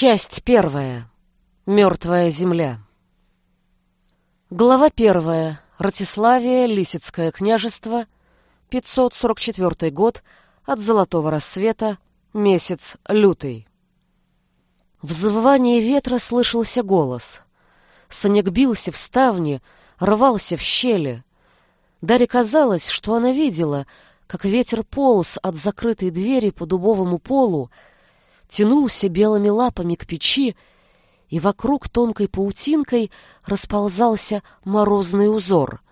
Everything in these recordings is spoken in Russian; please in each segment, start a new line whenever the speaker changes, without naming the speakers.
Часть первая. Мертвая земля. Глава первая. Ратиславия, Лисицкое княжество, 544 год от Золотого рассвета, месяц лютый. В завывании ветра слышался голос. Снег бился в ставни, рвался в щели. Даре казалось, что она видела, как ветер полз от закрытой двери по дубовому полу, тянулся белыми лапами к печи, и вокруг тонкой паутинкой расползался морозный узор.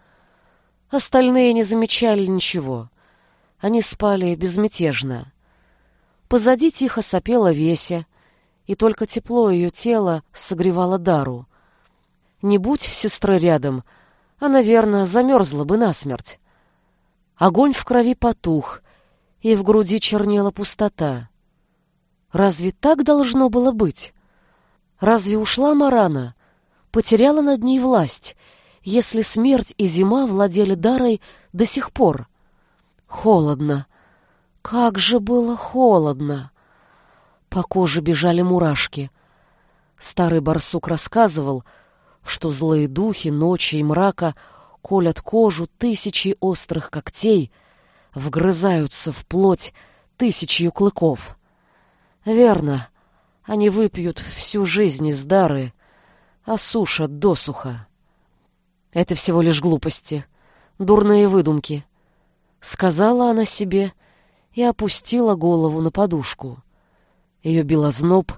Остальные не замечали ничего. Они спали безмятежно. Позади тихо сопела Веся, и только тепло ее тела согревало Дару. Не будь сестры рядом, она, верно, замерзла бы насмерть. Огонь в крови потух, и в груди чернела пустота. Разве так должно было быть? Разве ушла Марана, потеряла над ней власть, если смерть и зима владели Дарой до сих пор? Холодно. Как же было холодно! По коже бежали мурашки. Старый барсук рассказывал, что злые духи ночи и мрака колят кожу тысячи острых когтей, вгрызаются в плоть тысячью клыков. Верно, они выпьют всю жизнь из дары, осушат досуха. Это всего лишь глупости, дурные выдумки. Сказала она себе и опустила голову на подушку. Ее бил озноб,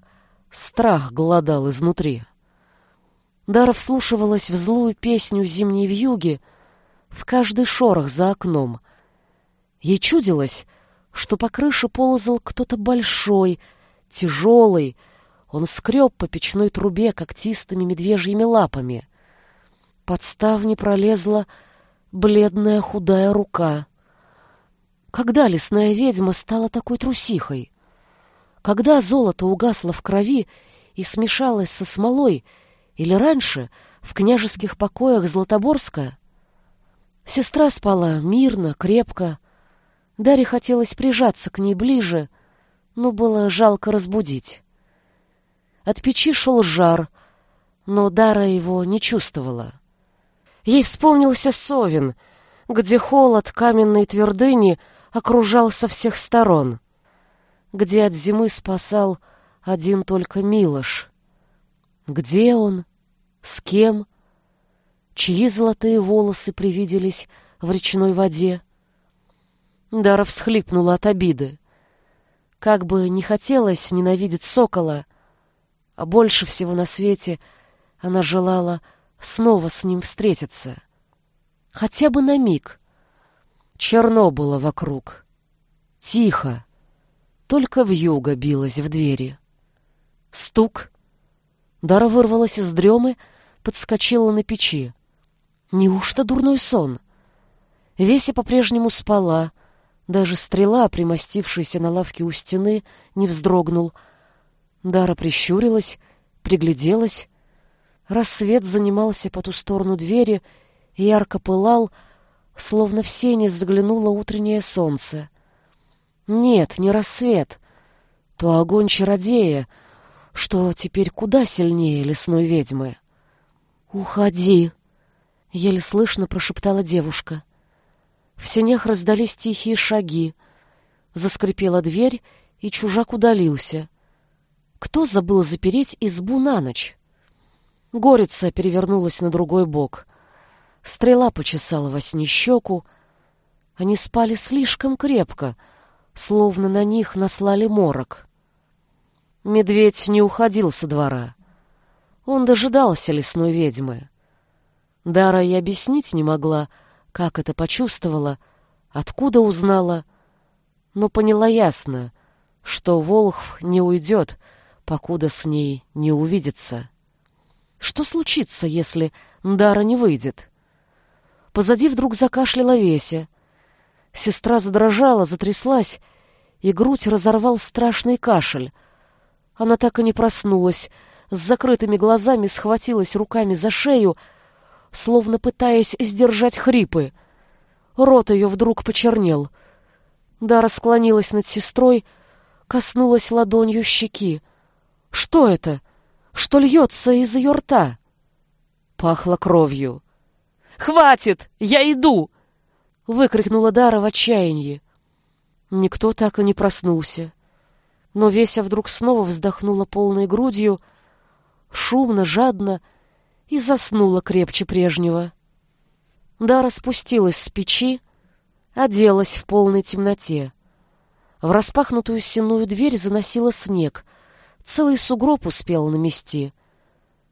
страх голодал изнутри. Дара вслушивалась в злую песню зимней вьюги, в каждый шорох за окном. Ей чудилось, что по крыше ползал кто-то большой, тяжелый. Он скреб по печной трубе когтистыми медвежьими лапами. Под ставни пролезла бледная худая рука. Когда лесная ведьма стала такой трусихой? Когда золото угасло в крови и смешалось со смолой, или раньше, в княжеских покоях Златоборска? Сестра спала мирно, крепко. Даре хотелось прижаться к ней ближе, но было жалко разбудить. От печи шел жар, но Дара его не чувствовала. Ей вспомнился Совин, где холод каменной твердыни окружал со всех сторон, где от зимы спасал один только Милош. Где он? С кем? Чьи золотые волосы привиделись в речной воде? Дара всхлипнула от обиды. Как бы не хотелось ненавидеть сокола, а больше всего на свете она желала снова с ним встретиться. Хотя бы на миг. Черно было вокруг. Тихо. Только вьюга билась в двери. Стук. Дара вырвалась из дремы, подскочила на печи. Неужто дурной сон? Веся по-прежнему спала, даже стрела, примостившаяся на лавке у стены, не вздрогнул. Дара прищурилась, пригляделась. Рассвет занимался по ту сторону двери, ярко пылал, словно в сене заглянуло утреннее солнце. Нет, не рассвет, то огонь чародея, что теперь куда сильнее лесной ведьмы. «Уходи!» — еле слышно прошептала девушка. В сенях раздались тихие шаги. Заскрипела дверь, и чужак удалился. Кто забыл запереть избу на ночь? Горица перевернулась на другой бок. Стрела почесала во сне щеку. Они спали слишком крепко, словно на них наслали морок. Медведь не уходил со двора. Он дожидался лесной ведьмы. Дара и объяснить не могла, как это почувствовала, откуда узнала, но поняла ясно, что Волхв не уйдет, покуда с ней не увидится. Что случится, если Дара не выйдет? Позади вдруг закашляла Веся. Сестра задрожала, затряслась, и грудь разорвал страшный кашель. Она так и не проснулась, с закрытыми глазами схватилась руками за шею, словно пытаясь сдержать хрипы. Рот ее вдруг почернел. Дара склонилась над сестрой, коснулась ладонью щеки. Что это? Что льется из ее рта? Пахло кровью. «Хватит! Я иду!» — выкрикнула Дара в отчаянии. Никто так и не проснулся. Но Веся вдруг снова вздохнула полной грудью, шумно, жадно, и заснула крепче прежнего. Дара спустилась с печи, оделась в полной темноте. В распахнутую сенную дверь заносила снег. Целый сугроб успел намести.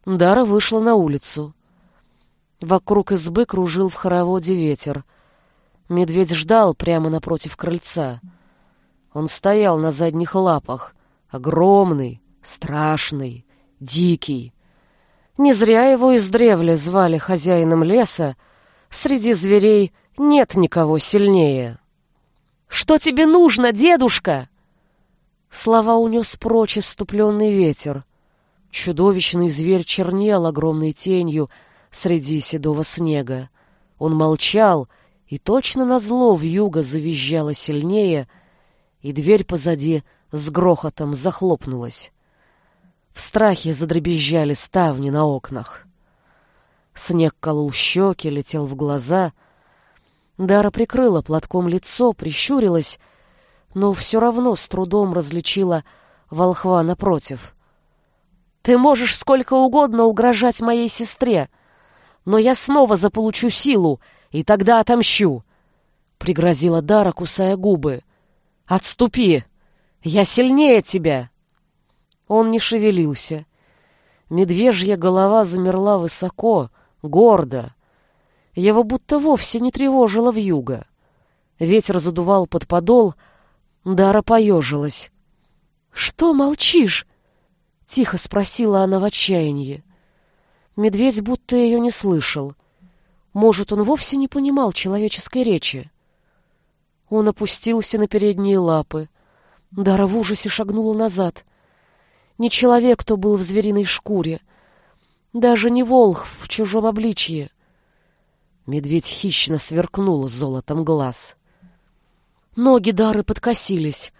Дара вышла на улицу. Вокруг избы кружил в хороводе ветер. Медведь ждал прямо напротив крыльца. Он стоял на задних лапах, огромный, страшный, дикий. Не зря его издревле звали хозяином леса, среди зверей нет никого сильнее. «Что тебе нужно, дедушка?» Слова унес прочь иступленный ветер. Чудовищный зверь чернел огромной тенью среди седого снега. Он молчал, и точно назло вьюга завизжала сильнее, и дверь позади с грохотом захлопнулась. В страхе задребезжали ставни на окнах. Снег колол щеки, летел в глаза. Дара прикрыла платком лицо, прищурилась, но все равно с трудом различила волхва напротив. «Ты можешь сколько угодно угрожать моей сестре, но я снова заполучу силу, и тогда отомщу!» — пригрозила Дара, кусая губы. «Отступи! Я сильнее тебя!» Он не шевелился. Медвежья голова замерла высоко, гордо. Его будто вовсе не тревожило вьюга. Ветер задувал под подол, Дара поежилась. «Что молчишь?» — тихо спросила она в отчаянии. Медведь будто ее не слышал. Может, он вовсе не понимал человеческой речи. Он опустился на передние лапы. Дара в ужасе шагнула назад — не человек, кто был в звериной шкуре, даже не волх в чужом обличье. Медведь хищно сверкнул золотом глаз. Ноги Дары подкосились.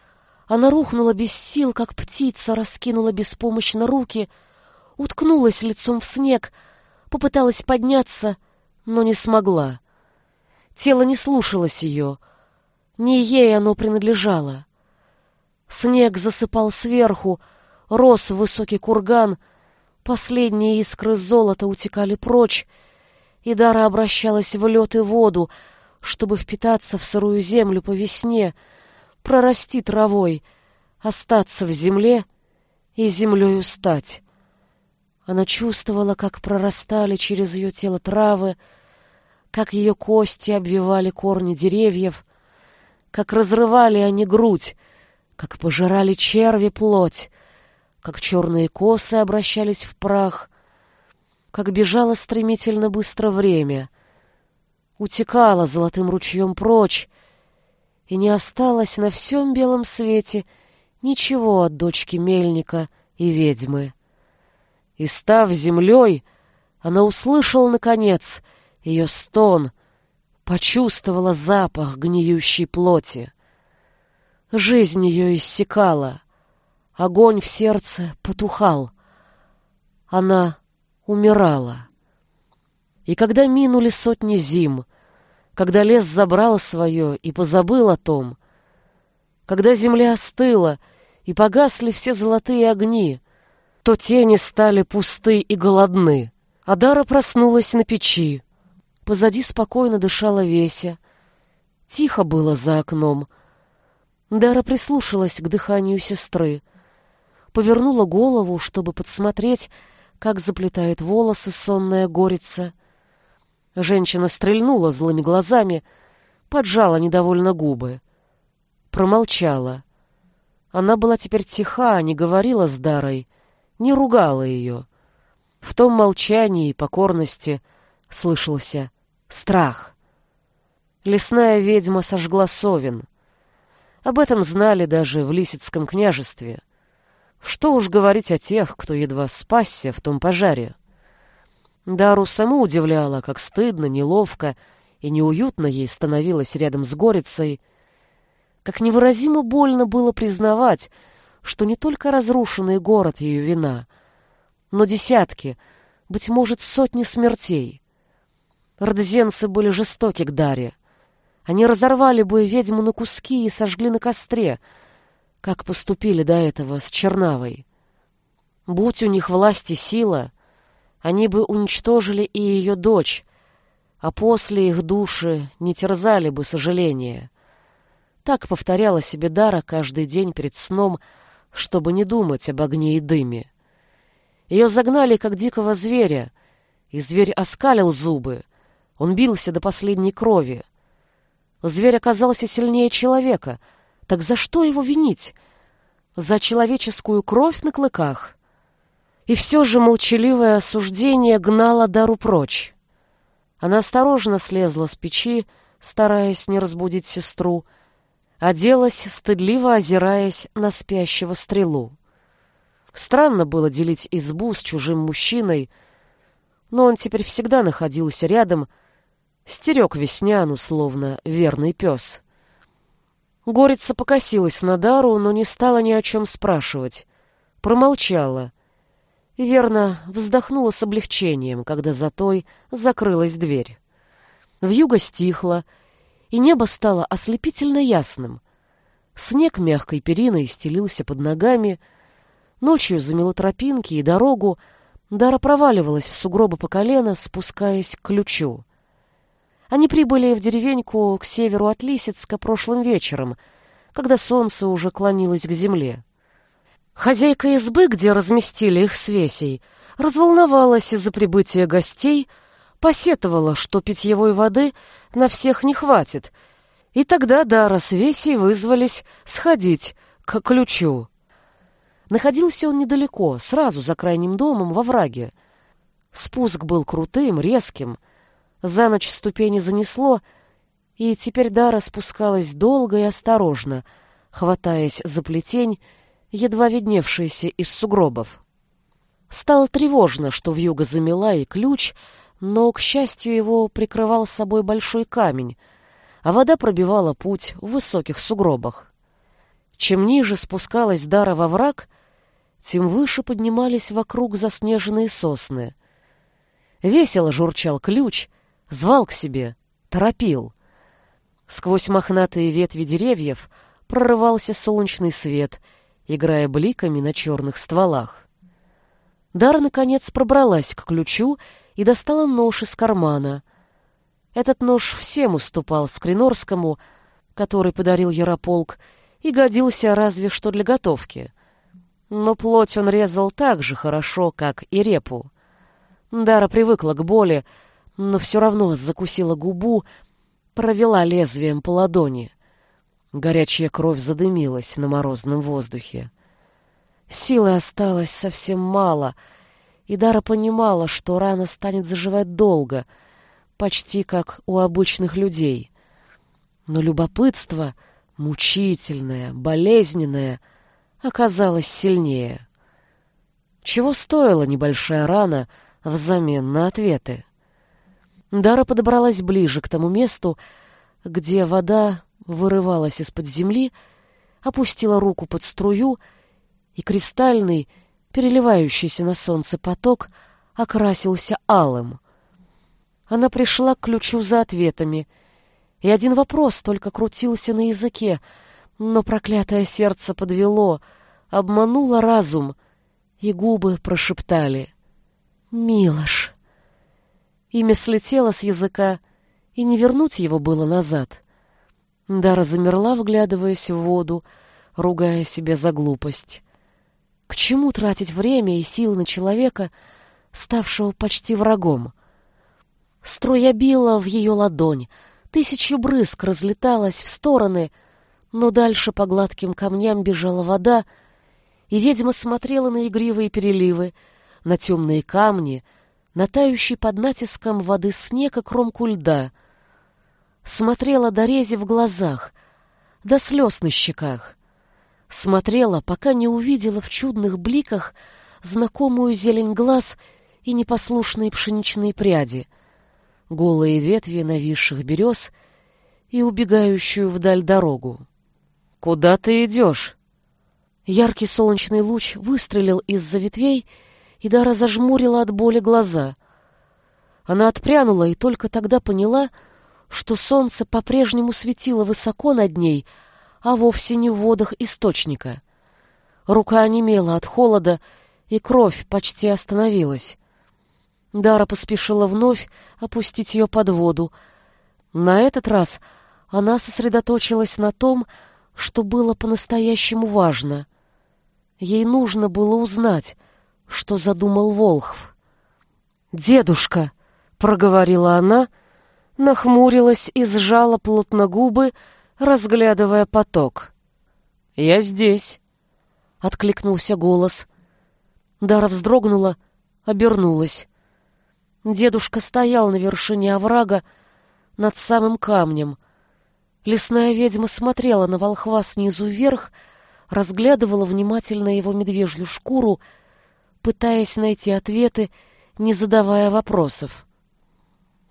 Она рухнула без сил, как птица, раскинула беспомощно руки, уткнулась лицом в снег, попыталась подняться, но не смогла. Тело не слушалось ее. Не ей оно принадлежало. Снег засыпал сверху, рос высокий курган, последние искры золота утекали прочь, и Дара обращалась в лед и воду, чтобы впитаться в сырую землю по весне, прорасти травой, остаться в земле и землею стать. Она чувствовала, как прорастали через ее тело травы, как ее кости обвивали корни деревьев, как разрывали они грудь, как пожирали черви плоть, как черные косы обращались в прах, как бежало стремительно быстро время, утекало золотым ручьем прочь, и не осталось на всем белом свете ничего от дочки мельника и ведьмы. И, став землей, она услышала, наконец, ее стон, почувствовала запах гниющей плоти. Жизнь ее иссякала. Огонь в сердце потухал. Она умирала. И когда минули сотни зим, когда лес забрал свое и позабыл о том, когда земля остыла и погасли все золотые огни, то тени стали пусты и голодны. Адара проснулась на печи. Позади спокойно дышала Веся. Тихо было за окном. Дара прислушалась к дыханию сестры — повернула голову, чтобы подсмотреть, как заплетает волосы сонная горица. Женщина стрельнула злыми глазами, поджала недовольно губы. Промолчала. Она была теперь тиха, не говорила с Дарой, не ругала ее. В том молчании и покорности слышался страх. Лесная ведьма сожгла совин. Об этом знали даже в Лисицком княжестве. Что уж говорить о тех, кто едва спасся в том пожаре. Дару саму удивляло, как стыдно, неловко и неуютно ей становилось рядом с горицей, как невыразимо больно было признавать, что не только разрушенный город ее вина, но десятки, быть может, сотни смертей. Родзенцы были жестоки к Даре. Они разорвали бы ведьму на куски и сожгли на костре, как поступили до этого с Чернавой. Будь у них власть и сила, они бы уничтожили и ее дочь, а после их души не терзали бы сожаления. Так повторяла себе Дара каждый день перед сном, чтобы не думать об огне и дыме. Ее загнали, как дикого зверя, и зверь оскалил зубы. Он бился до последней крови. Зверь оказался сильнее человека. Так за что его винить? За человеческую кровь на клыках? И все же молчаливое осуждение гнало Дару прочь. Она осторожно слезла с печи, стараясь не разбудить сестру, оделась, стыдливо озираясь на спящего стрелу. Странно было делить избу с чужим мужчиной, но он теперь всегда находился рядом, стерег Весняну, словно верный пес. Горица покосилась на Дару, но не стала ни о чем спрашивать. Промолчала. Верно вздохнула с облегчением, когда за той закрылась дверь. Вьюга стихла, и небо стало ослепительно ясным. Снег мягкой периной стелился под ногами, ночью замело тропинки и дорогу, Дара проваливалась в сугробы по колено, спускаясь к ключу. Они прибыли в деревеньку к северу от Лисицка прошлым вечером, когда солнце уже клонилось к земле. Хозяйка избы, где разместили их свесей, разволновалась из-за прибытия гостей, посетовала, что питьевой воды на всех не хватит, и тогда Дара с Весей вызвались сходить к ключу. Находился он недалеко, сразу за крайним домом, во враге. Спуск был крутым, резким. За ночь ступени занесло, и теперь Дара спускалась долго и осторожно, хватаясь за плетень, едва видневшиеся из сугробов. Стало тревожно, что вьюга замела и ключ, но, к счастью, его прикрывал собой большой камень, а вода пробивала путь в высоких сугробах. Чем ниже спускалась Дара во враг, тем выше поднимались вокруг заснеженные сосны. Весело журчал ключ, звал к себе, торопил. Сквозь мохнатые ветви деревьев прорывался солнечный свет — играя бликами на черных стволах. Дара, наконец, пробралась к ключу и достала нож из кармана. Этот нож всем уступал Скринорскому, который подарил Ярополк, и годился разве что для готовки. Но плоть он резал так же хорошо, как и репу. Дара привыкла к боли, но все равно закусила губу, провела лезвием по ладони. Горячая кровь задымилась на морозном воздухе. Силы осталось совсем мало, и Дара понимала, что рана станет заживать долго, почти как у обычных людей. Но любопытство, мучительное, болезненное, оказалось сильнее. Чего стоила небольшая рана взамен на ответы? Дара подобралась ближе к тому месту, где вода вырывалась из-под земли, опустила руку под струю, и кристальный, переливающийся на солнце поток окрасился алым. Она пришла к ключу за ответами, и один вопрос только крутился на языке, но проклятое сердце подвело, обмануло разум, и губы прошептали «Милош». Имя слетело с языка, и не вернуть его было назад. Дара замерла, вглядываясь в воду, ругая себя за глупость. К чему тратить время и силы на человека, ставшего почти врагом? Струя била в ее ладонь, тысячу брызг разлеталась в стороны, но дальше по гладким камням бежала вода, и ведьма смотрела на игривые переливы, на темные камни, на тающий под натиском воды снег и кромку льда — смотрела до рези в глазах, до слез на щеках. Смотрела, пока не увидела в чудных бликах знакомую зелень глаз и непослушные пшеничные пряди, голые ветви нависших берез и убегающую вдаль дорогу. «Куда ты идешь?» Яркий солнечный луч выстрелил из-за ветвей, Дара зажмурила от боли глаза. Она отпрянула и только тогда поняла, что солнце по-прежнему светило высоко над ней, а вовсе не в водах источника. Рука онемела от холода, и кровь почти остановилась. Дара поспешила вновь опустить ее под воду. На этот раз она сосредоточилась на том, что было по-настоящему важно. Ей нужно было узнать, что задумал Волхв. «Дедушка!» — проговорила она, нахмурилась и сжала плотно губы, разглядывая поток. «Я здесь!» — откликнулся голос. Дара вздрогнула, обернулась. Дедушка стоял на вершине оврага над самым камнем. Лесная ведьма смотрела на волхва снизу вверх, разглядывала внимательно его медвежью шкуру, пытаясь найти ответы, не задавая вопросов.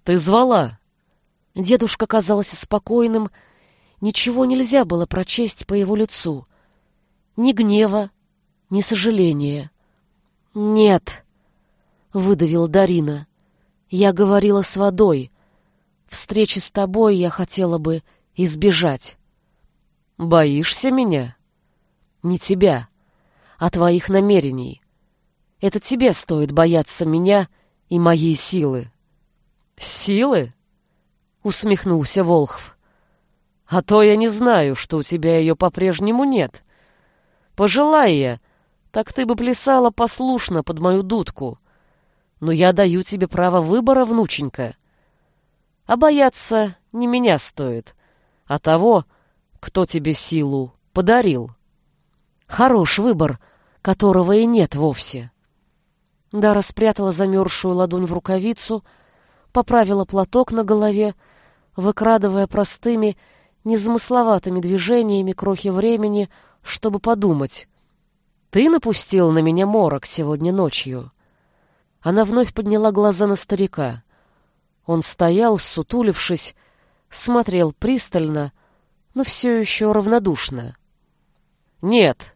«Ты звала?» Дедушка казался спокойным, ничего нельзя было прочесть по его лицу. Ни гнева, ни сожаления. «Нет», — выдавила Дарина, — «я говорила с водой. Встречи с тобой я хотела бы избежать». «Боишься меня?» Не тебя, а твоих намерений. Это тебе стоит бояться меня и моей силы. Силы? Усмехнулся Волхв. А то я не знаю, что у тебя ее по-прежнему нет. Пожелай я, так ты бы плясала послушно под мою дудку. Но я даю тебе право выбора, внученька. А бояться не меня стоит, а того, кто тебе силу подарил. Хорош выбор, которого и нет вовсе. Дара спрятала замерзшую ладонь в рукавицу, поправила платок на голове, выкрадывая простыми, незамысловатыми движениями крохи времени, чтобы подумать. «Ты напустил на меня морок сегодня ночью». Она вновь подняла глаза на старика. Он стоял, сутулившись, смотрел пристально, но все еще равнодушно. «Нет»,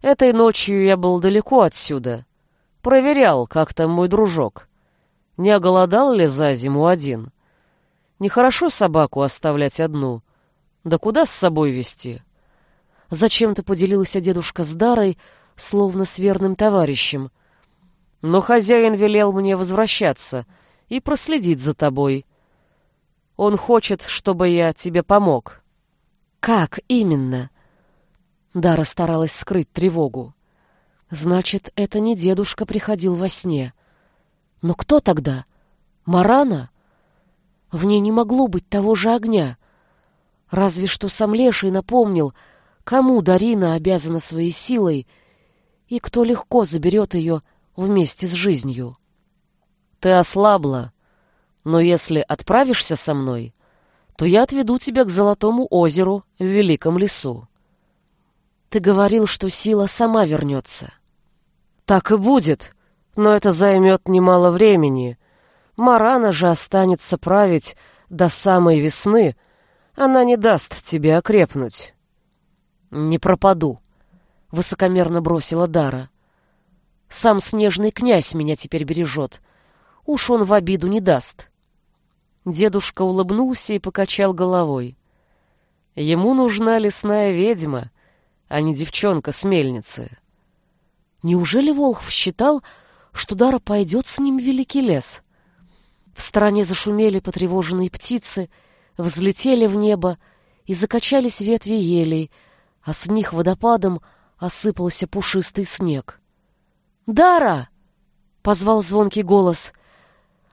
Этой ночью я был далеко отсюда. Проверял, как там мой дружок. Не оголодал ли за зиму один? Нехорошо собаку оставлять одну. Да куда с собой вести? Зачем-то поделился дедушка с Дарой, словно с верным товарищем. Но хозяин велел мне возвращаться и проследить за тобой. Он хочет, чтобы я тебе помог. Как именно? Дара старалась скрыть тревогу. Значит, это не дедушка приходил во сне. Но кто тогда? Марана? В ней не могло быть того же огня. Разве что сам Леший напомнил, кому Дарина обязана своей силой и кто легко заберет ее вместе с жизнью. Ты ослабла, но если отправишься со мной, то я отведу тебя к Золотому озеру в Великом лесу. Ты говорил, что сила сама вернется. Так и будет, но это займет немало времени. Марана же останется править до самой весны. Она не даст тебе окрепнуть. Не пропаду, высокомерно бросила Дара. Сам снежный князь меня теперь бережет. Уж он в обиду не даст. Дедушка улыбнулся и покачал головой. Ему нужна лесная ведьма, а не девчонка с мельницы. Неужели Волхв считал, что Дара пойдет с ним в великий лес? В стороне зашумели потревоженные птицы, взлетели в небо и закачались ветви елей, а с них водопадом осыпался пушистый снег. «Дара!» — позвал звонкий голос.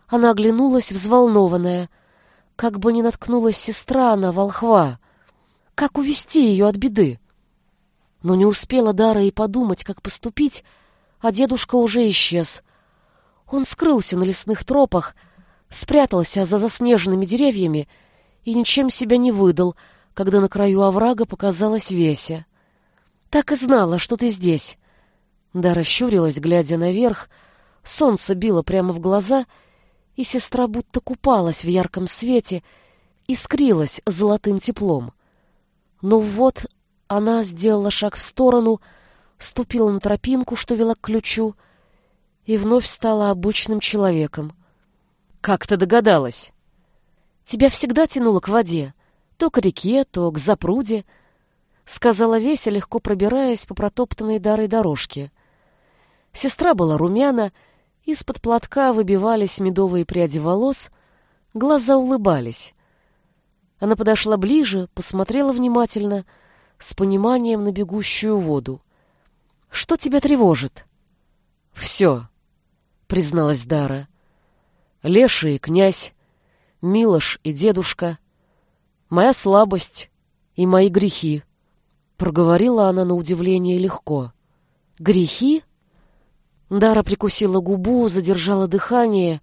Она оглянулась, взволнованная. Как бы ни наткнулась сестра на волхва. Как увести ее от беды? Но не успела Дара и подумать, как поступить, а дедушка уже исчез. Он скрылся на лесных тропах, спрятался за заснеженными деревьями и ничем себя не выдал, когда на краю оврага показалась Веся. «Так и знала, что ты здесь». Дара щурилась, глядя наверх, солнце било прямо в глаза, и сестра будто купалась в ярком свете, искрилась золотым теплом. Но вот она сделала шаг в сторону, ступила на тропинку, что вела к ключу, и вновь стала обычным человеком. «Как ты догадалась?» «Тебя всегда тянуло к воде, то к реке, то к запруде», — сказала Веся, легко пробираясь по протоптанной дарой дорожке. Сестра была румяна, из-под платка выбивались медовые пряди волос, глаза улыбались. Она подошла ближе, посмотрела внимательно, с пониманием на бегущую воду. «Что тебя тревожит?» «Все», — призналась Дара. «Леша и князь, Милош и дедушка, моя слабость и мои грехи», — проговорила она на удивление легко. «Грехи?» Дара прикусила губу, задержала дыхание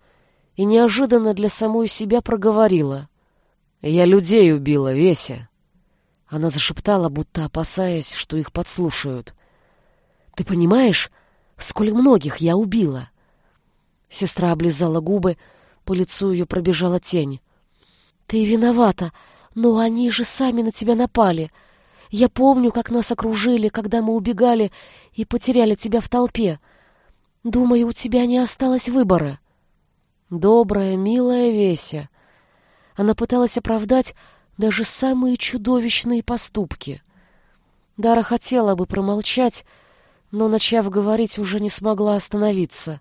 и неожиданно для самой себя проговорила. «Я людей убила, Веся!» Она зашептала, будто опасаясь, что их подслушают. «Ты понимаешь, сколь многих я убила?» Сестра облизала губы, по лицу ее пробежала тень. «Ты виновата, но они же сами на тебя напали. Я помню, как нас окружили, когда мы убегали и потеряли тебя в толпе. Думаю, у тебя не осталось выбора». Добрая, милая Веся. Она пыталась оправдать даже самые чудовищные поступки. Дара хотела бы промолчать, но, начав говорить, уже не смогла остановиться.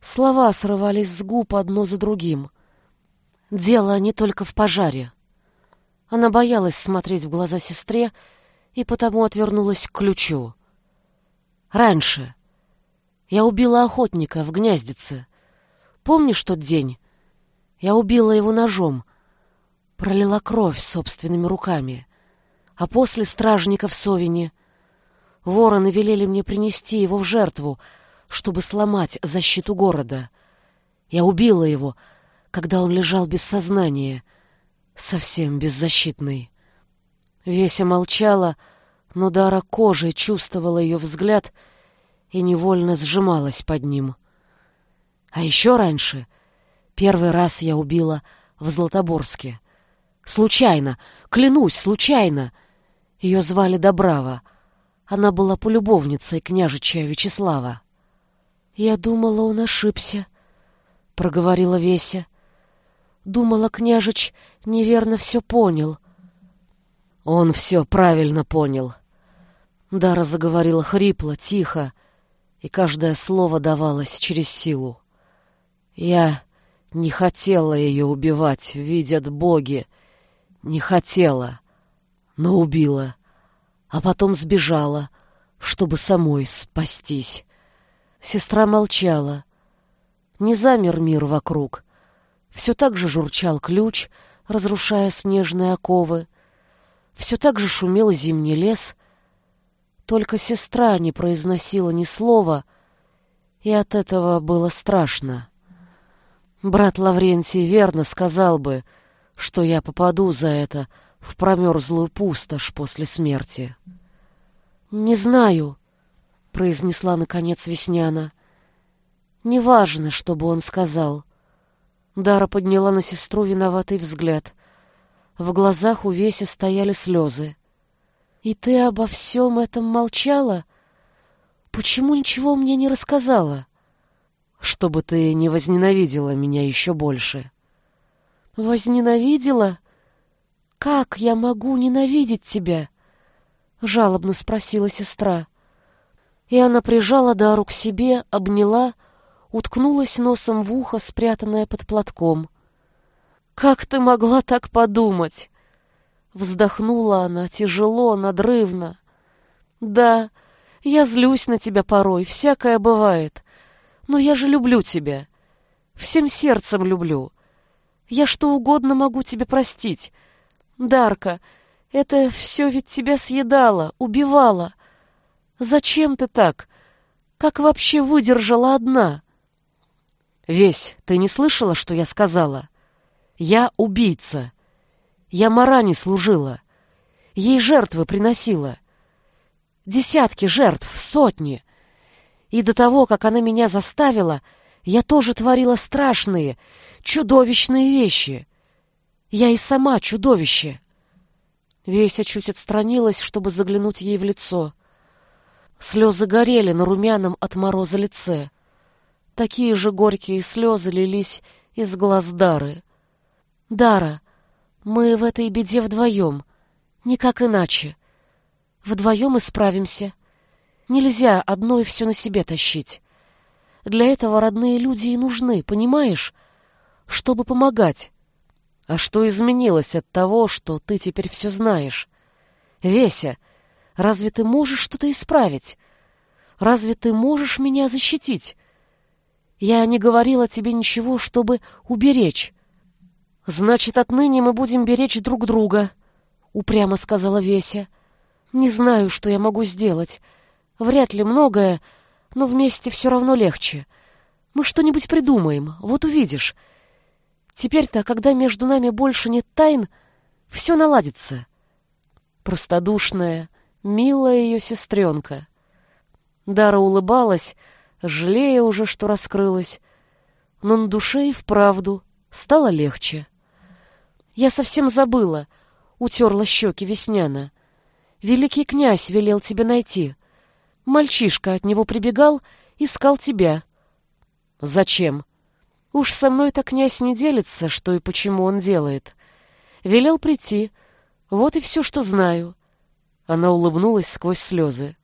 Слова срывались с губ одно за другим. Дело не только в пожаре. Она боялась смотреть в глаза сестре и потому отвернулась к ключу. Раньше я убила охотника в гнездице. Помнишь тот день? Я убила его ножом, пролила кровь собственными руками. А после стражника в Совине вороны велели мне принести его в жертву, чтобы сломать защиту города. Я убила его, когда он лежал без сознания, совсем беззащитный. Веся молчала, но Дара кожей чувствовала ее взгляд и невольно сжималась под ним. А еще раньше — Первый раз я убила в Златоборске. Случайно, клянусь, случайно. Ее звали Добрава. Она была полюбовницей княжича Вячеслава. «Я думала, он ошибся», — проговорила Веся. «Думала, княжич неверно все понял». «Он все правильно понял». Дара заговорила хрипло, тихо, и каждое слово давалось через силу. «Я не хотела ее убивать, видят боги. Не хотела, но убила. А потом сбежала, чтобы самой спастись. Сестра молчала. Не замер мир вокруг. Все так же журчал ключ, разрушая снежные оковы. Все так же шумел зимний лес. Только сестра не произносила ни слова, и от этого было страшно. Брат Лаврентий верно сказал бы, что я попаду за это в промерзлую пустошь после смерти. «Не знаю», — произнесла наконец Весняна. «Неважно, что бы он сказал». Дара подняла на сестру виноватый взгляд. В глазах у Веси стояли слезы. «И ты обо всем этом молчала? Почему ничего мне не рассказала?» чтобы ты не возненавидела меня еще больше. Возненавидела? Как я могу ненавидеть тебя? Жалобно спросила сестра. И она прижала Дару к себе, обняла, уткнулась носом в ухо, спрятанное под платком. «Как ты могла так подумать?» Вздохнула она тяжело, надрывно. «Да, я злюсь на тебя порой, всякое бывает. Но я же люблю тебя. Всем сердцем люблю. Я что угодно могу тебе простить. Дарка, это все ведь тебя съедало, убивало. Зачем ты так? Как вообще выдержала одна? Весь, ты не слышала, что я сказала? Я убийца. Я Маране служила. Ей жертвы приносила. Десятки жертв, сотни. И до того, как она меня заставила, я тоже творила страшные, чудовищные вещи. Я и сама чудовище. Веся чуть отстранилась, чтобы заглянуть ей в лицо. Слезы горели на румяном от мороза лице. Такие же горькие слезы лились из глаз Дары. «Дара, мы в этой беде вдвоем, никак иначе. Вдвоем исправимся. Нельзя одной все на себе тащить. Для этого родные люди и нужны, понимаешь? Чтобы помогать. А что изменилось от того, что ты теперь все знаешь? Веся, разве ты можешь что-то исправить? Разве ты можешь меня защитить? Я не говорила тебе ничего, чтобы уберечь. Значит, отныне мы будем беречь друг друга, упрямо сказала Веся. Не знаю, что я могу сделать. Вряд ли многое, но вместе все равно легче. Мы что-нибудь придумаем, вот увидишь. Теперь-то, когда между нами больше нет тайн, все наладится. Простодушная, милая ее сестренка. Дара улыбалась, жалея уже, что раскрылась, но на душе и вправду стало легче. Я совсем забыла, утерла щеки Весняна. Великий князь велел тебя найти. Мальчишка от него прибегал, искал тебя. Зачем? Уж со мной так князь не делится, что и почему он делает. Велел прийти. Вот и все, что знаю. Она улыбнулась сквозь слезы.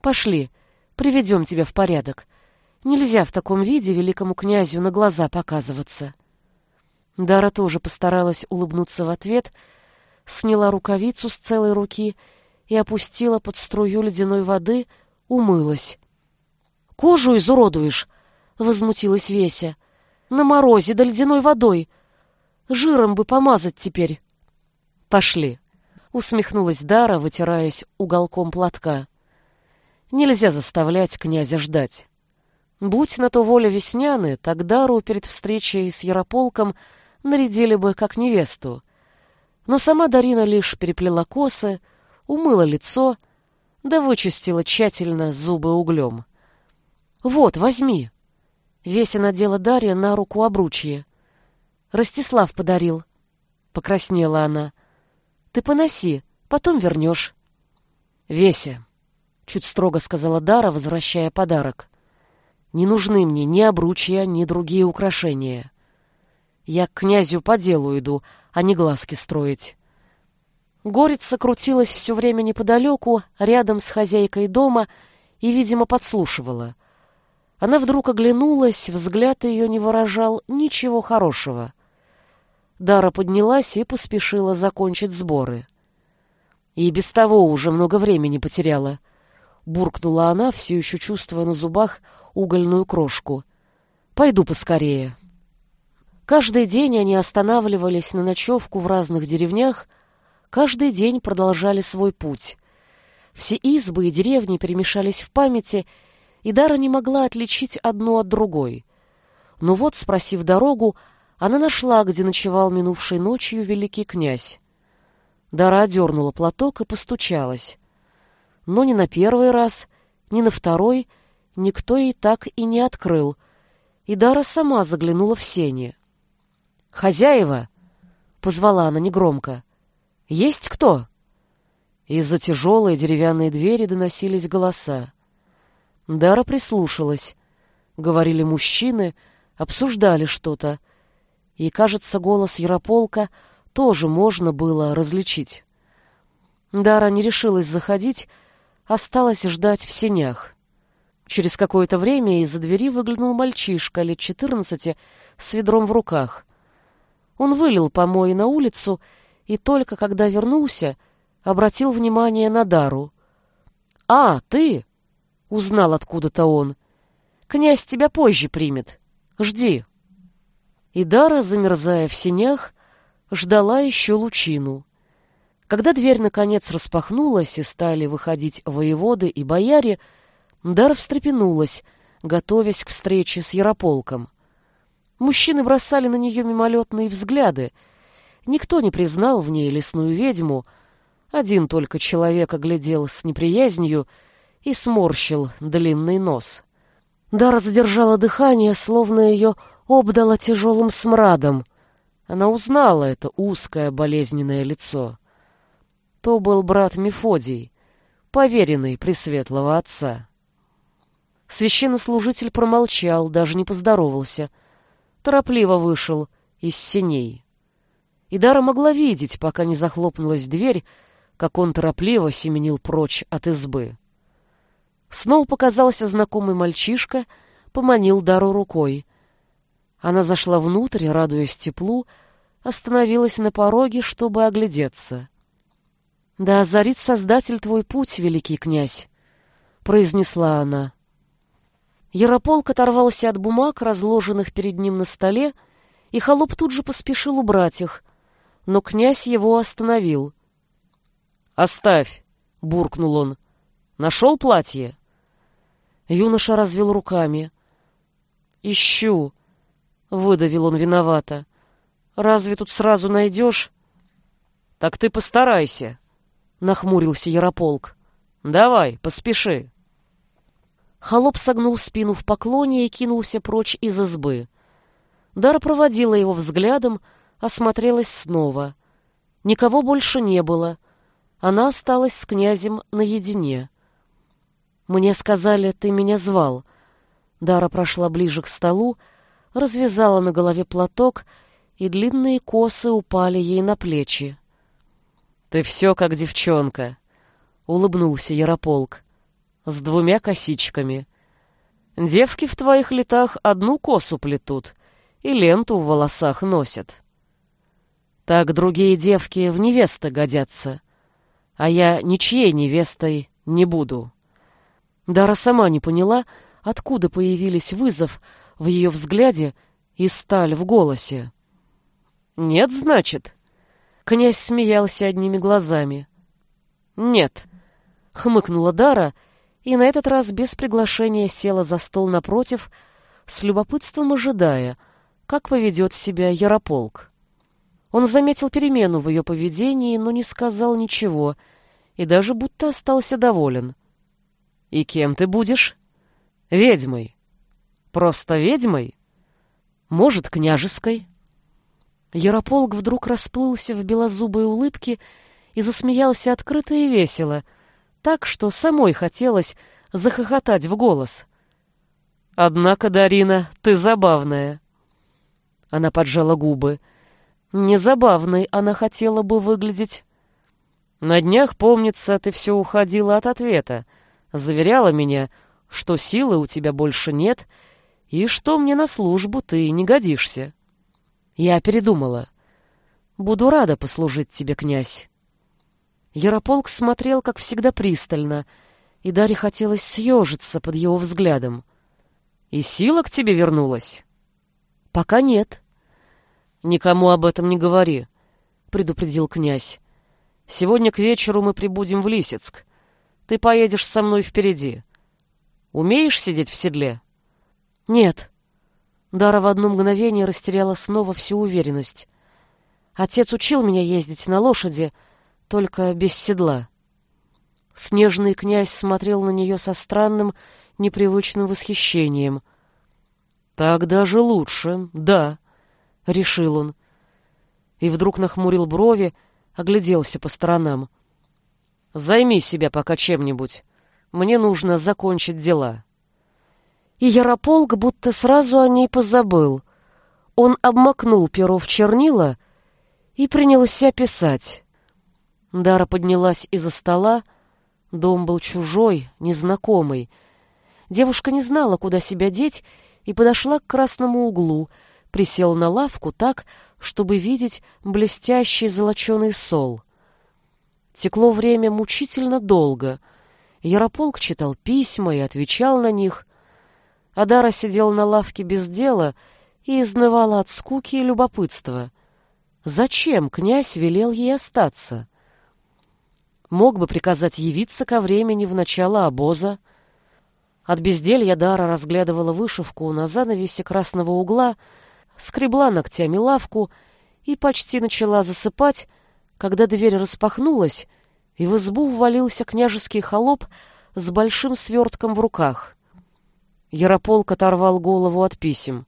Пошли, приведем тебя в порядок. Нельзя в таком виде великому князю на глаза показываться. Дара тоже постаралась улыбнуться в ответ, сняла рукавицу с целой руки и опустила под струю ледяной воды, умылась. «Кожу изуродуешь!» — возмутилась Веся на морозе да ледяной водой. Жиром бы помазать теперь. Пошли, усмехнулась Дара, вытираясь уголком платка. Нельзя заставлять князя ждать. Будь на то воля Весняны, так Дару перед встречей с Ярополком нарядили бы как невесту. Но сама Дарина лишь переплела косы, умыла лицо, да вычистила тщательно зубы углем. «Вот, возьми!» Веся надела Дарья на руку обручье. Ростислав подарил. Покраснела она. Ты поноси, потом вернешь. Веся, чуть строго сказала Дара, возвращая подарок. Не нужны мне ни обручья, ни другие украшения. Я к князю по делу иду, а не глазки строить. Горица крутилась все время неподалеку, рядом с хозяйкой дома, и, видимо, подслушивала. Она вдруг оглянулась, взгляд ее не выражал ничего хорошего. Дара поднялась и поспешила закончить сборы. И без того уже много времени потеряла. Буркнула она, все еще чувствуя на зубах угольную крошку. «Пойду поскорее». Каждый день они останавливались на ночевку в разных деревнях, каждый день продолжали свой путь. Все избы и деревни перемешались в памяти — и Дара не могла отличить одну от другой. Но вот, спросив дорогу, она нашла, где ночевал минувшей ночью великий князь. Дара одернула платок и постучалась. Но ни на первый раз, ни на второй никто ей так и не открыл, и Дара сама заглянула в сени. «Хозяева!» — позвала она негромко. «Есть кто?» Из-за тяжелой деревянной двери доносились голоса. Дара прислушалась. Говорили мужчины, обсуждали что-то. И, кажется, голос Ярополка тоже можно было различить. Дара не решилась заходить, осталась ждать в сенях. Через какое-то время из-за двери выглянул мальчишка лет четырнадцати с ведром в руках. Он вылил помои на улицу и только когда вернулся, обратил внимание на Дару. «А, ты!» Узнал откуда-то он. Князь тебя позже примет. Жди. И Дара, замерзая в синях, ждала еще лучину. Когда дверь наконец распахнулась и стали выходить воеводы и бояре, Дара встрепенулась, готовясь к встрече с Ярополком. Мужчины бросали на нее мимолетные взгляды. Никто не признал в ней лесную ведьму. Один только человек оглядел с неприязнью — и сморщил длинный нос. Дара задержала дыхание, словно ее обдало тяжелым смрадом. Она узнала это узкое болезненное лицо. То был брат Мефодий, поверенный Пресветлого Отца. Священнослужитель промолчал, даже не поздоровался. Торопливо вышел из синей. И Дара могла видеть, пока не захлопнулась дверь, как он торопливо семенил прочь от избы. Снова показался знакомый мальчишка, поманил Дару рукой. Она зашла внутрь, радуясь теплу, остановилась на пороге, чтобы оглядеться. «Да озарит Создатель твой путь, великий князь», — произнесла она. Ярополк оторвался от бумаг, разложенных перед ним на столе, и холоп тут же поспешил убрать их, но князь его остановил. «Оставь!» — буркнул он. «Нашел платье?» Юноша развел руками. «Ищу», — выдавил он виновато. «Разве тут сразу найдешь?» «Так ты постарайся», — нахмурился Ярополк. «Давай, поспеши». Холоп согнул спину в поклоне и кинулся прочь из избы. Дара проводила его взглядом, осмотрелась снова. Никого больше не было. Она осталась с князем наедине. «Мне сказали, ты меня звал». Дара прошла ближе к столу, развязала на голове платок, и длинные косы упали ей на плечи. «Ты все как девчонка», — улыбнулся Ярополк с двумя косичками. Девки в твоих летах одну косу плетут и ленту в волосах носят. Так другие девки в невесты годятся, а я ничьей невестой не буду. Дара сама не поняла, откуда появились вызов в ее взгляде и сталь в голосе. «Нет, значит?» Князь смеялся одними глазами. «Нет», — хмыкнула Дара, — и на этот раз без приглашения села за стол напротив, с любопытством ожидая, как поведет себя Ярополк. Он заметил перемену в ее поведении, но не сказал ничего, и даже будто остался доволен. «И кем ты будешь?» «Ведьмой». «Просто ведьмой?» «Может, княжеской?» Ярополк вдруг расплылся в белозубой улыбке и засмеялся открыто и весело — так, что самой хотелось захохотать в голос. «Однако, Дарина, ты забавная». Она поджала губы. Не забавной она хотела бы выглядеть. На днях, помнится, ты все уходила от ответа, заверяла меня, что силы у тебя больше нет и что мне на службу ты не годишься. Я передумала. Буду рада послужить тебе, князь. Ярополк смотрел, как всегда, пристально, и Даре хотелось съежиться под его взглядом. «И сила к тебе вернулась?» «Пока нет». «Никому об этом не говори», — предупредил князь. «Сегодня к вечеру мы прибудем в Лисицк. Ты поедешь со мной впереди. Умеешь сидеть в седле?» «Нет». Дара в одно мгновение растеряла снова всю уверенность. Отец учил меня ездить на лошади, — только без седла. Снежный князь смотрел на нее со странным, непривычным восхищением. «Так даже лучше, да», — решил он. И вдруг нахмурил брови, огляделся по сторонам. «Займи себя пока чем-нибудь. Мне нужно закончить дела». И Ярополк будто сразу о ней позабыл. Он обмакнул перо в чернила и принялся писать. Дара поднялась из-за стола. Дом был чужой, незнакомый. Девушка не знала, куда себя деть, и подошла к красному углу, присела на лавку так, чтобы видеть блестящий золоченый сол. Текло время мучительно долго. Ярополк читал письма и отвечал на них. Адара сидела на лавке без дела и изнывала от скуки и любопытства. Зачем князь велел ей остаться? мог бы приказать явиться ко времени в начало обоза. От безделья Дара разглядывала вышивку на занавесе красного угла, скребла ногтями лавку и почти начала засыпать, когда дверь распахнулась, и в избу ввалился княжеский холоп с большим свертком в руках. Ярополк оторвал голову от писем.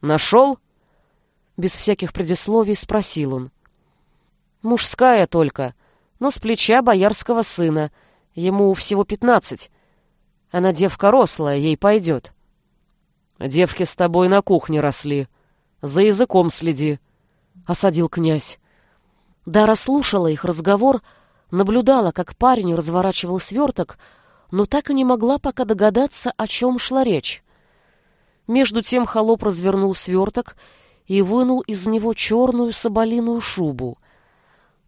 «Нашел?» Без всяких предисловий спросил он. «Мужская только», но с плеча боярского сына. Ему всего пятнадцать. Она девка рослая, ей пойдет. Девки с тобой на кухне росли. За языком следи, — осадил князь. Дара слушала их разговор, наблюдала, как парень разворачивал сверток, но так и не могла пока догадаться, о чем шла речь. Между тем холоп развернул сверток и вынул из него черную соболиную шубу.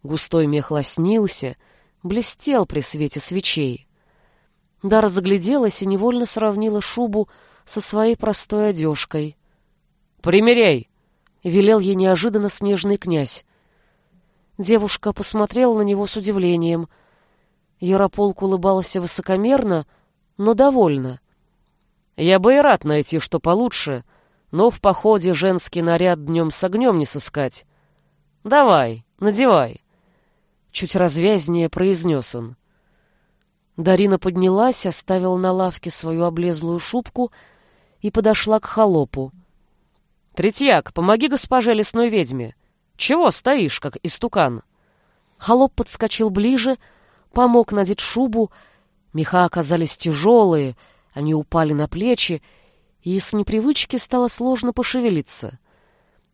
Густой мех лоснился, блестел при свете свечей. Дара загляделась и невольно сравнила шубу со своей простой одежкой. «Примеряй!» — велел ей неожиданно снежный князь. Девушка посмотрела на него с удивлением. Ярополк улыбался высокомерно, но довольно. «Я бы и рад найти что получше, но в походе женский наряд днем с огнем не сыскать. Давай, надевай!» Чуть развязнее произнес он. Дарина поднялась, оставила на лавке свою облезлую шубку и подошла к холопу. «Третьяк, помоги госпоже лесной ведьме. Чего стоишь, как истукан?» Холоп подскочил ближе, помог надеть шубу. Меха оказались тяжелые, они упали на плечи, и с непривычки стало сложно пошевелиться.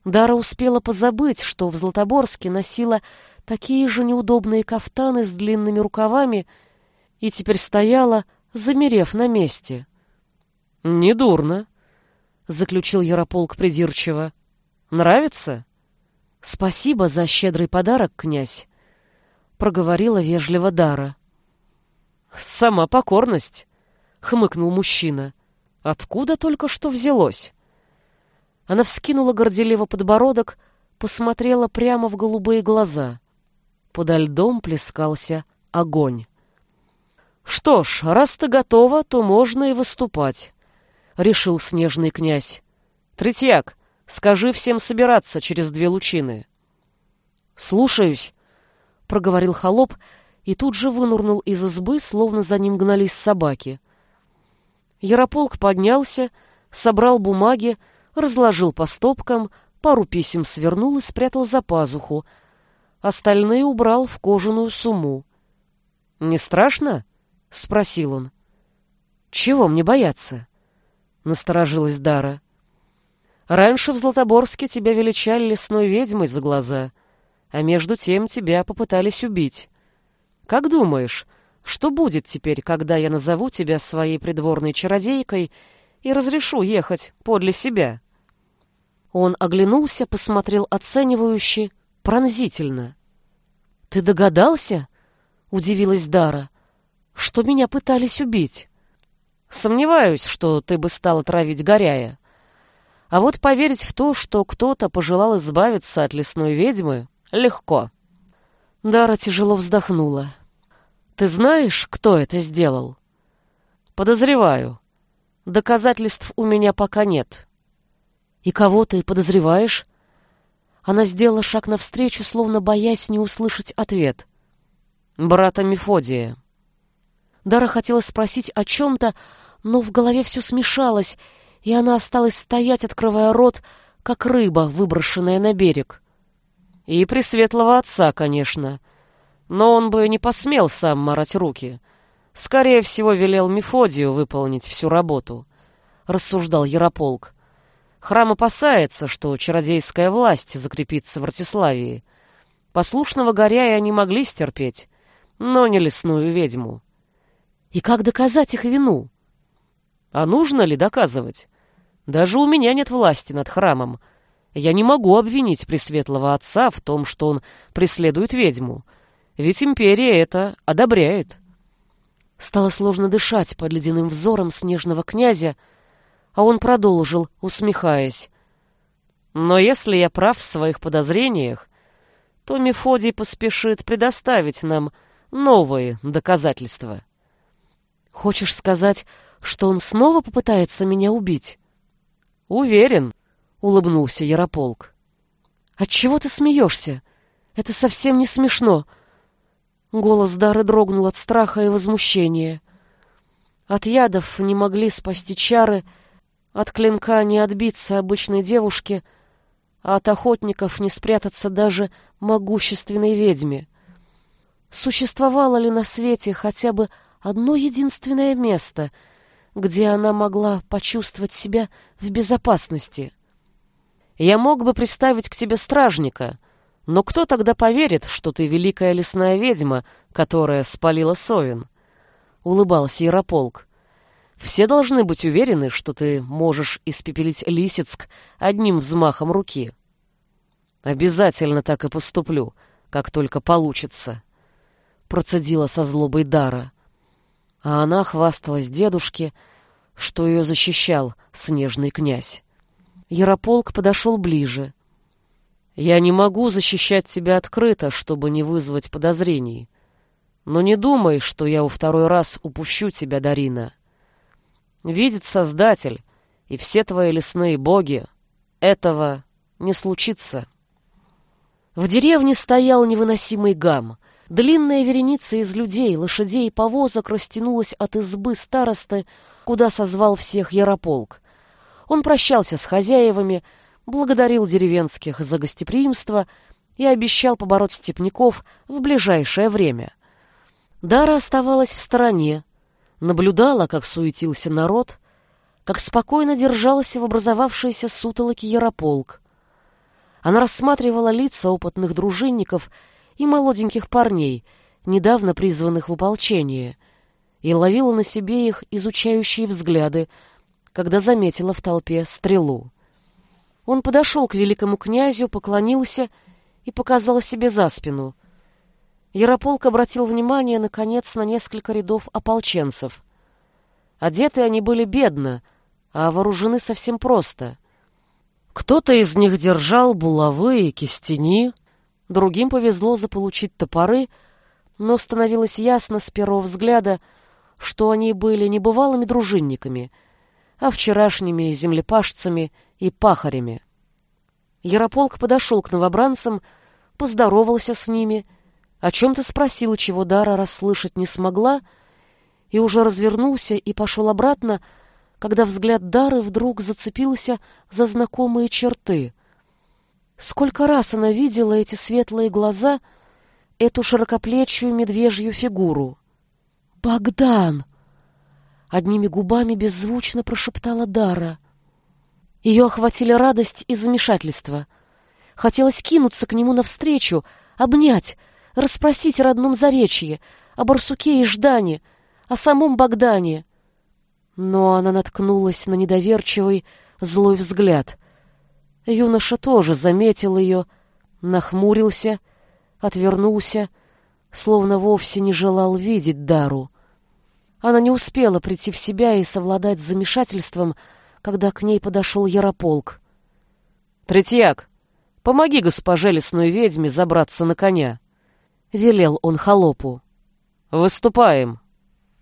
Дара успела позабыть, что в Златоборске носила такие же неудобные кафтаны с длинными рукавами — и теперь стояла, замерев на месте. «Недурно», — заключил Ярополк придирчиво. «Нравится?» «Спасибо за щедрый подарок, князь», — проговорила вежливо Дара. «Сама покорность», — хмыкнул мужчина. «Откуда только что взялось?» Она вскинула горделиво подбородок, посмотрела прямо в голубые глаза. Подо льдом плескался огонь. «Что ж, раз ты готова, то можно и выступать», — решил снежный князь. «Третьяк, скажи всем собираться через две лучины». «Слушаюсь», — проговорил холоп и тут же вынурнул из избы, словно за ним гнались собаки. Ярополк поднялся, собрал бумаги, разложил по стопкам, пару писем свернул и спрятал за пазуху. Остальные убрал в кожаную сумму. «Не страшно?» — спросил он. «Чего мне бояться?» — насторожилась Дара. «Раньше в Златоборске тебя величали лесной ведьмой за глаза, а между тем тебя попытались убить. Как думаешь, что будет теперь, когда я назову тебя своей придворной чародейкой и разрешу ехать подле себя?» Он оглянулся, посмотрел оценивающе, пронзительно. «Ты догадался?» — удивилась Дара что меня пытались убить. Сомневаюсь, что ты бы стала травить Горяя. А вот поверить в то, что кто-то пожелал избавиться от лесной ведьмы, легко. Дара тяжело вздохнула. Ты знаешь, кто это сделал? Подозреваю. Доказательств у меня пока нет. И кого ты подозреваешь? Она сделала шаг навстречу, словно боясь не услышать ответ. Брата Мефодия. Дара хотела спросить о чем-то, но в голове все смешалось, и она осталась стоять, открывая рот, как рыба, выброшенная на берег. И пресветлого отца, конечно. Но он бы не посмел сам марать руки. Скорее всего, велел Мефодию выполнить всю работу, — рассуждал Ярополк. Храм опасается, что чародейская власть закрепится в Ратиславии. Послушного Горяя они могли стерпеть, но не лесную ведьму. И как доказать их вину? А нужно ли доказывать? Даже у меня нет власти над храмом. Я не могу обвинить Пресветлого Отца в том, что он преследует ведьму. Ведь империя это одобряет. Стало сложно дышать под ледяным взором снежного князя, а он продолжил, усмехаясь. Но если я прав в своих подозрениях, то Мефодий поспешит предоставить нам новые доказательства. Хочешь сказать, что он снова попытается меня убить? Уверен, улыбнулся Ярополк. Отчего ты смеешься? Это совсем не смешно. Голос Дары дрогнул от страха и возмущения. От ядов не могли спасти чары, от клинка не отбиться обычной девушке, а от охотников не спрятаться даже могущественной ведьме. Существовало ли на свете хотя бы одно единственное место, где она могла почувствовать себя в безопасности? Я мог бы представить к тебе стражника, но кто тогда поверит, что ты великая лесная ведьма, которая спалила совин? Улыбался Ярополк. Все должны быть уверены, что ты можешь испепелить Лисицк одним взмахом руки. Обязательно так и поступлю, как только получится, процедила со злобой Дара. А она хвасталась дедушке, что ее защищал снежный князь. Ярополк подошел ближе. Я не могу защищать тебя открыто, чтобы не вызвать подозрений. Но не думай, что я во второй раз упущу тебя, Дарина. Видит Создатель и все твои лесные боги. Этого не случится. В деревне стоял невыносимый гам. Длинная вереница из людей, лошадей и повозок растянулась от избы старосты, куда созвал всех Ярополк. Он прощался с хозяевами, благодарил деревенских за гостеприимство и обещал побороть степняков в ближайшее время. Дара оставалась в стороне, наблюдала, как суетился народ, как спокойно держался в образовавшейся сутолоке Ярополк. Она рассматривала лица опытных дружинников и молоденьких парней, недавно призванных в ополчение, и ловила на себе их изучающие взгляды, когда заметила в толпе стрелу. Он подошел к великому князю, поклонился и показал себе за спину — Ярополк обратил внимание, наконец, на несколько рядов ополченцев. Одеты они были бедно, а вооружены совсем просто. Кто-то из них держал булавы и кистени, другим повезло заполучить топоры, но становилось ясно с первого взгляда, что они были не бывалыми дружинниками, а вчерашними землепашцами и пахарями. Ярополк подошел к новобранцам, поздоровался с ними о чем-то спросил, чего Дара расслышать не смогла, и уже развернулся и пошел обратно, когда взгляд Дары вдруг зацепился за знакомые черты. Сколько раз она видела эти светлые глаза, эту широкоплечью медвежью фигуру. «Богдан!» — одними губами беззвучно прошептала Дара. Ее охватили радость и замешательство. Хотелось кинуться к нему навстречу, обнять — расспросить о родном заречье, о Барсуке и Ждане, о самом Богдане. Но она наткнулась на недоверчивый, злой взгляд. Юноша тоже заметил ее, нахмурился, отвернулся, словно вовсе не желал видеть Дару. Она не успела прийти в себя и совладать с замешательством, когда к ней подошел Ярополк. «Третьяк, помоги госпоже лесной ведьме забраться на коня!» велел он холопу. «Выступаем!»